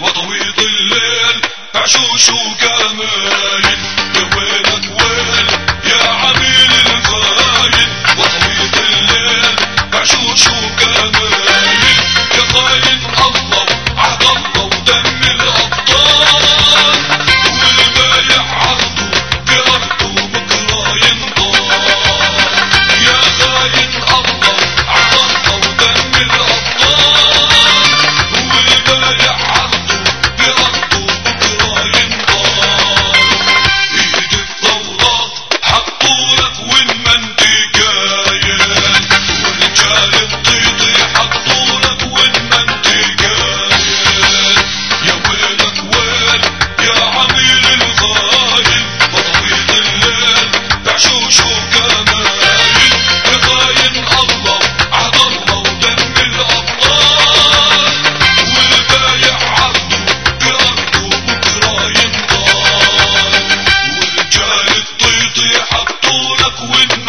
وطويل الليل عشوش وجمال يا ويلك ويلك. when